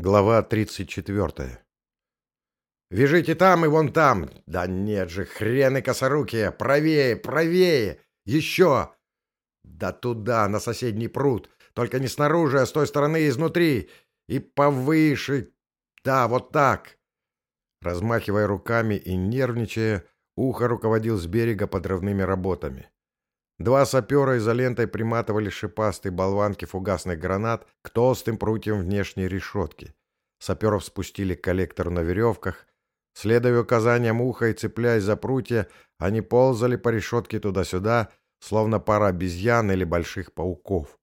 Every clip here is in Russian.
Глава 34. «Вяжите там и вон там! Да нет же, хрены косорукие! Правее, правее! Еще! Да туда, на соседний пруд! Только не снаружи, а с той стороны изнутри! И повыше! Да, вот так!» Размахивая руками и нервничая, Ухо руководил с берега подрывными работами. Два сапера изолентой приматывали шипастые болванки фугасных гранат к толстым прутьям внешней решетки. Саперов спустили коллектор на веревках. Следуя указаниям уха и цепляясь за прутья, они ползали по решетке туда-сюда, словно пара обезьян или больших пауков.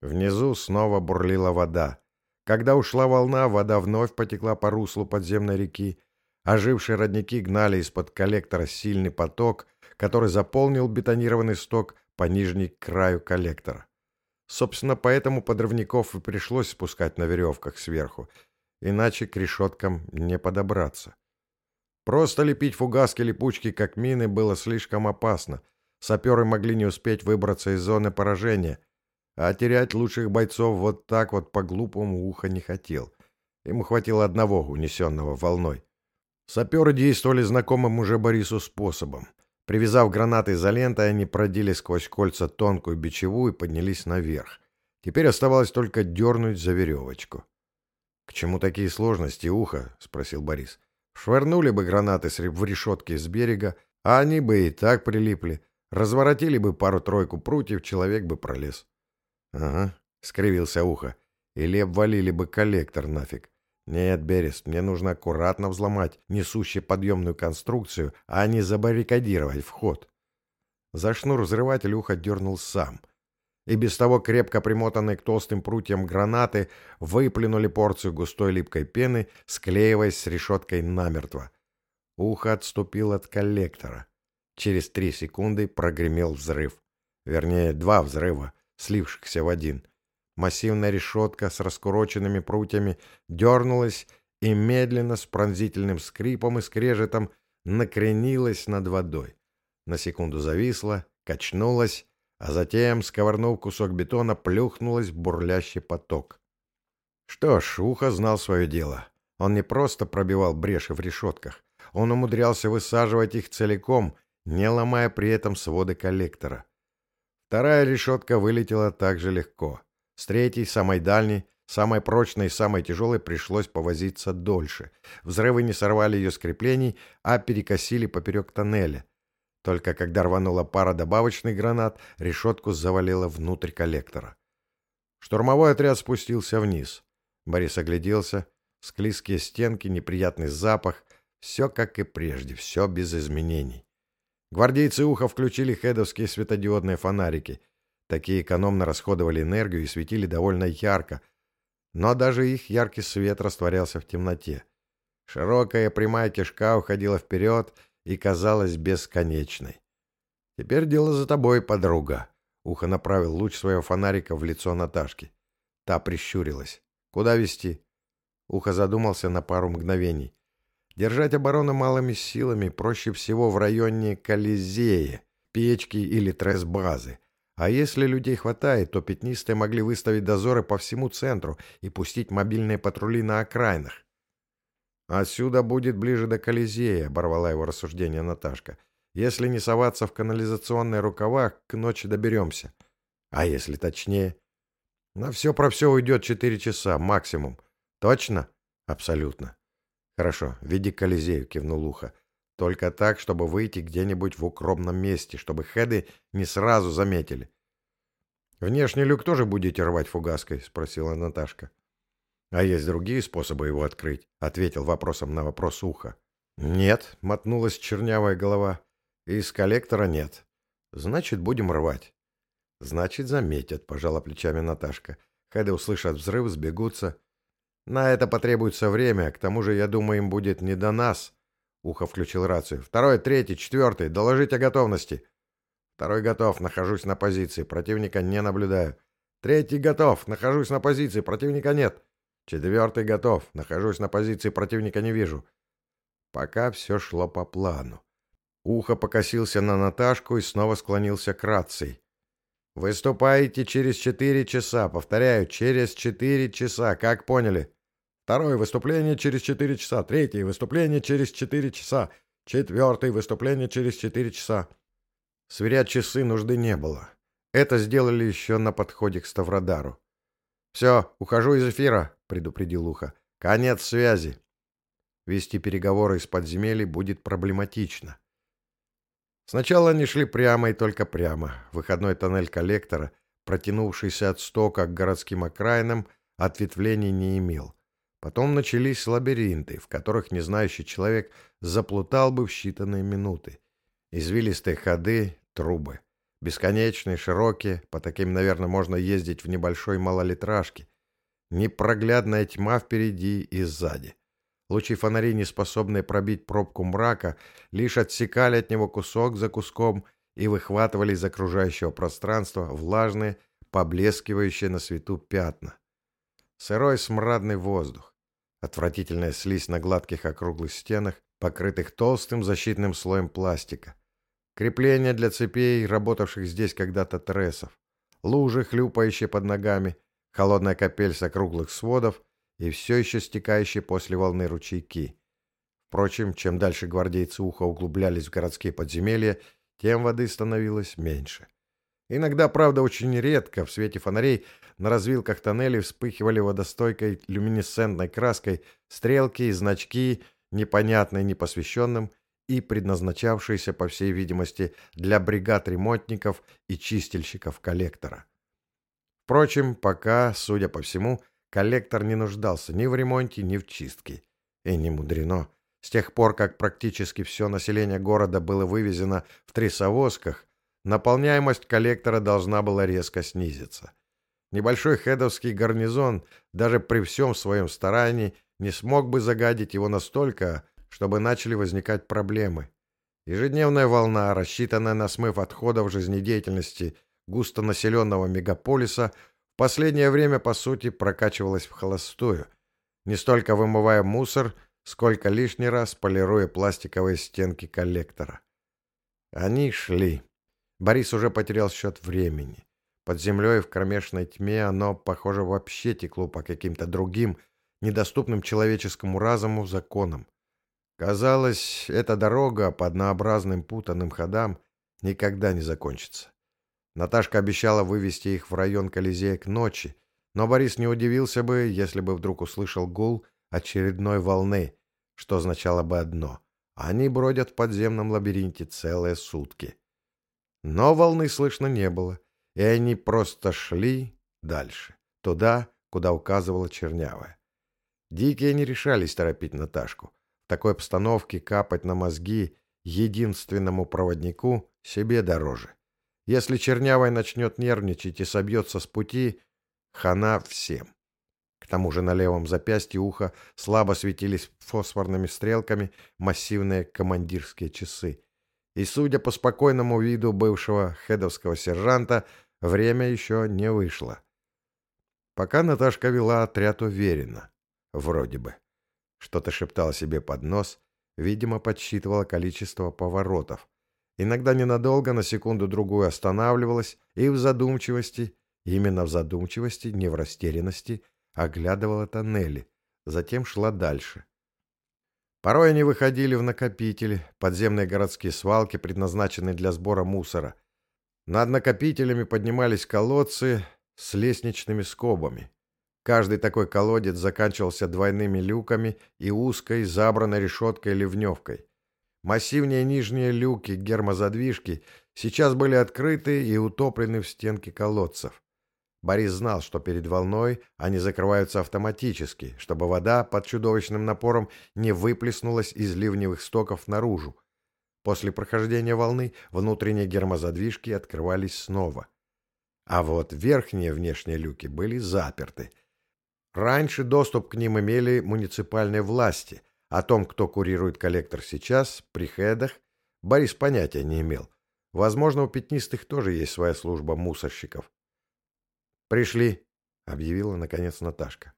Внизу снова бурлила вода. Когда ушла волна, вода вновь потекла по руслу подземной реки. Ожившие родники гнали из-под коллектора сильный поток — который заполнил бетонированный сток по нижней краю коллектора. Собственно, поэтому подрывников и пришлось спускать на веревках сверху, иначе к решеткам не подобраться. Просто лепить фугаски липучки как мины было слишком опасно. Саперы могли не успеть выбраться из зоны поражения, а терять лучших бойцов вот так вот по-глупому ухо не хотел. Ему хватило одного, унесенного волной. Саперы действовали знакомым уже Борису способом. Привязав гранаты изолентой, они продели сквозь кольца тонкую бичевую и поднялись наверх. Теперь оставалось только дернуть за веревочку. — К чему такие сложности, ухо? — спросил Борис. — Швырнули бы гранаты в решетки с берега, а они бы и так прилипли. Разворотили бы пару-тройку прутьев, человек бы пролез. — Ага, — скривился ухо. — Или обвалили бы коллектор нафиг. «Нет, Берест, мне нужно аккуратно взломать несущую подъемную конструкцию, а не забаррикадировать вход». За шнур взрыватель ухо дернул сам. И без того крепко примотанные к толстым прутьям гранаты выплюнули порцию густой липкой пены, склеиваясь с решеткой намертво. Ухо отступил от коллектора. Через три секунды прогремел взрыв. Вернее, два взрыва, слившихся в один — Массивная решетка с раскуроченными прутьями дернулась и медленно с пронзительным скрипом и скрежетом накренилась над водой. На секунду зависла, качнулась, а затем, сковырнув кусок бетона, плюхнулась в бурлящий поток. Что ж, Ухо знал свое дело. Он не просто пробивал бреши в решетках, он умудрялся высаживать их целиком, не ломая при этом своды коллектора. Вторая решетка вылетела так же легко. С третьей, самой дальней, самой прочной и самой тяжелой пришлось повозиться дольше. Взрывы не сорвали ее с креплений, а перекосили поперек тоннеля. Только когда рванула пара добавочных гранат, решетку завалило внутрь коллектора. Штурмовой отряд спустился вниз. Борис огляделся. Склизкие стенки, неприятный запах. Все как и прежде, все без изменений. Гвардейцы Уха включили хедовские светодиодные фонарики. Такие экономно расходовали энергию и светили довольно ярко, но даже их яркий свет растворялся в темноте. Широкая прямая кишка уходила вперед и казалась бесконечной. «Теперь дело за тобой, подруга», — Ухо направил луч своего фонарика в лицо Наташки. Та прищурилась. «Куда вести?» Ухо задумался на пару мгновений. Держать оборону малыми силами проще всего в районе Колизея, печки или тресбазы. А если людей хватает, то пятнистые могли выставить дозоры по всему центру и пустить мобильные патрули на окраинах. «Отсюда будет ближе до Колизея», — оборвала его рассуждение Наташка. «Если не соваться в канализационные рукава, к ночи доберемся. А если точнее?» «На все про все уйдет четыре часа, максимум. Точно?» «Абсолютно». «Хорошо, веди к Колизею», — кивнул Уха. Только так, чтобы выйти где-нибудь в укромном месте, чтобы хеды не сразу заметили. «Внешний люк тоже будете рвать фугаской?» — спросила Наташка. «А есть другие способы его открыть?» — ответил вопросом на вопрос ухо. «Нет», — мотнулась чернявая голова. «Из коллектора нет. Значит, будем рвать». «Значит, заметят», — пожала плечами Наташка. Хеды услышат взрыв, сбегутся. «На это потребуется время, к тому же, я думаю, им будет не до нас». Ухо включил рацию. «Второй, третий, четвертый. Доложить о готовности». «Второй готов. Нахожусь на позиции. Противника не наблюдаю». «Третий готов. Нахожусь на позиции. Противника нет». «Четвертый готов. Нахожусь на позиции. Противника не вижу». Пока все шло по плану. Ухо покосился на Наташку и снова склонился к рации. «Выступаете через четыре часа. Повторяю, через четыре часа. Как поняли?» Второе выступление через четыре часа. Третье выступление через четыре часа. Четвертое выступление через четыре часа. Сверять часы нужды не было. Это сделали еще на подходе к Ставродару. «Все, ухожу из эфира», — предупредил Уха. «Конец связи». Вести переговоры из подземелий будет проблематично. Сначала они шли прямо и только прямо. Выходной тоннель коллектора, протянувшийся от стока к городским окраинам, ответвлений не имел. Потом начались лабиринты, в которых незнающий человек заплутал бы в считанные минуты. Извилистые ходы, трубы. Бесконечные, широкие, по таким, наверное, можно ездить в небольшой малолитражке. Непроглядная тьма впереди и сзади. Лучи фонарей, не способные пробить пробку мрака, лишь отсекали от него кусок за куском и выхватывали из окружающего пространства влажные, поблескивающие на свету пятна. Сырой смрадный воздух. Отвратительная слизь на гладких округлых стенах, покрытых толстым защитным слоем пластика. Крепления для цепей, работавших здесь когда-то трессов. Лужи, хлюпающие под ногами, холодная капель с округлых сводов и все еще стекающие после волны ручейки. Впрочем, чем дальше гвардейцы уха углублялись в городские подземелья, тем воды становилось меньше. Иногда, правда, очень редко в свете фонарей на развилках тоннелей вспыхивали водостойкой люминесцентной краской стрелки и значки, непонятные непосвященным и предназначавшиеся, по всей видимости, для бригад ремонтников и чистильщиков коллектора. Впрочем, пока, судя по всему, Коллектор не нуждался ни в ремонте, ни в чистке. И не мудрено. С тех пор, как практически все население города было вывезено в трясовозках, наполняемость коллектора должна была резко снизиться. Небольшой хедовский гарнизон, даже при всем своем старании, не смог бы загадить его настолько, чтобы начали возникать проблемы. Ежедневная волна, рассчитанная на смыв отходов жизнедеятельности густонаселенного мегаполиса, последнее время, по сути, прокачивалась в холостую, не столько вымывая мусор, сколько лишний раз полируя пластиковые стенки коллектора. Они шли. Борис уже потерял счет времени. Под землей в кромешной тьме оно, похоже, вообще текло по каким-то другим, недоступным человеческому разуму законам. Казалось, эта дорога по однообразным путанным ходам никогда не закончится. Наташка обещала вывести их в район Колизея к ночи, но Борис не удивился бы, если бы вдруг услышал гул очередной волны, что означало бы одно — они бродят в подземном лабиринте целые сутки. Но волны слышно не было, и они просто шли дальше, туда, куда указывала Чернявая. Дикие не решались торопить Наташку. В такой обстановке капать на мозги единственному проводнику себе дороже. Если Чернявый начнет нервничать и собьется с пути, хана всем. К тому же на левом запястье уха слабо светились фосфорными стрелками массивные командирские часы. И, судя по спокойному виду бывшего хедовского сержанта, время еще не вышло. Пока Наташка вела отряд уверенно. Вроде бы. Что-то шептала себе под нос, видимо, подсчитывала количество поворотов. Иногда ненадолго, на секунду-другую останавливалась и в задумчивости, именно в задумчивости, не в растерянности, оглядывала тоннели, затем шла дальше. Порой они выходили в накопители, подземные городские свалки, предназначенные для сбора мусора. Над накопителями поднимались колодцы с лестничными скобами. Каждый такой колодец заканчивался двойными люками и узкой, забранной решеткой-ливневкой. Массивные нижние люки гермозадвижки сейчас были открыты и утоплены в стенки колодцев. Борис знал, что перед волной они закрываются автоматически, чтобы вода под чудовищным напором не выплеснулась из ливневых стоков наружу. После прохождения волны внутренние гермозадвижки открывались снова. А вот верхние внешние люки были заперты. Раньше доступ к ним имели муниципальные власти, о том, кто курирует коллектор сейчас, при хедах, Борис понятия не имел. Возможно, у пятнистых тоже есть своя служба мусорщиков. «Пришли», — объявила, наконец, Наташка.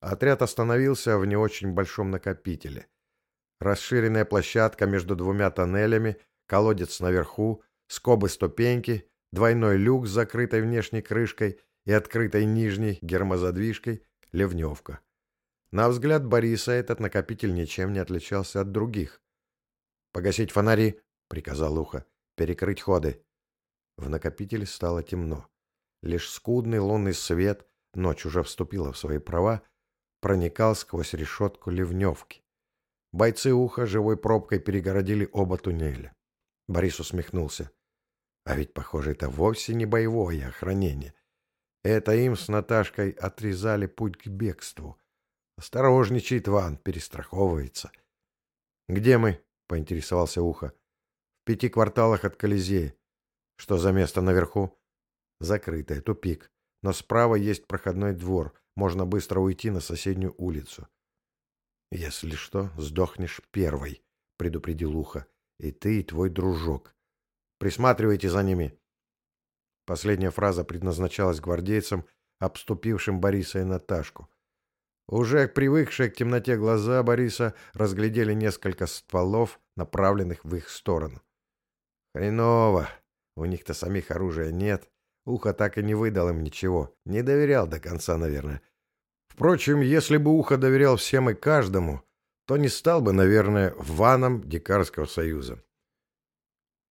Отряд остановился в не очень большом накопителе. Расширенная площадка между двумя тоннелями, колодец наверху, скобы-ступеньки, двойной люк с закрытой внешней крышкой и открытой нижней гермозадвижкой, ливневка. На взгляд Бориса этот накопитель ничем не отличался от других. «Погасить фонари», — приказал Ухо, — «перекрыть ходы». В накопителе стало темно. Лишь скудный лунный свет, ночь уже вступила в свои права, проникал сквозь решетку ливневки. Бойцы Уха живой пробкой перегородили оба туннеля. Борис усмехнулся. А ведь, похоже, это вовсе не боевое охранение. Это им с Наташкой отрезали путь к бегству. Осторожничает Ван, перестраховывается. «Где мы?» — поинтересовался Ухо. «В пяти кварталах от Колизея. Что за место наверху?» «Закрытое, тупик. Но справа есть проходной двор. Можно быстро уйти на соседнюю улицу». «Если что, сдохнешь первой», — предупредил Ухо. «И ты, и твой дружок. Присматривайте за ними». Последняя фраза предназначалась гвардейцам, обступившим Бориса и Наташку. Уже привыкшие к темноте глаза Бориса разглядели несколько стволов, направленных в их сторону. Хреново. У них-то самих оружия нет. Ухо так и не выдал им ничего. Не доверял до конца, наверное. Впрочем, если бы Ухо доверял всем и каждому, то не стал бы, наверное, ваном Дикарского союза.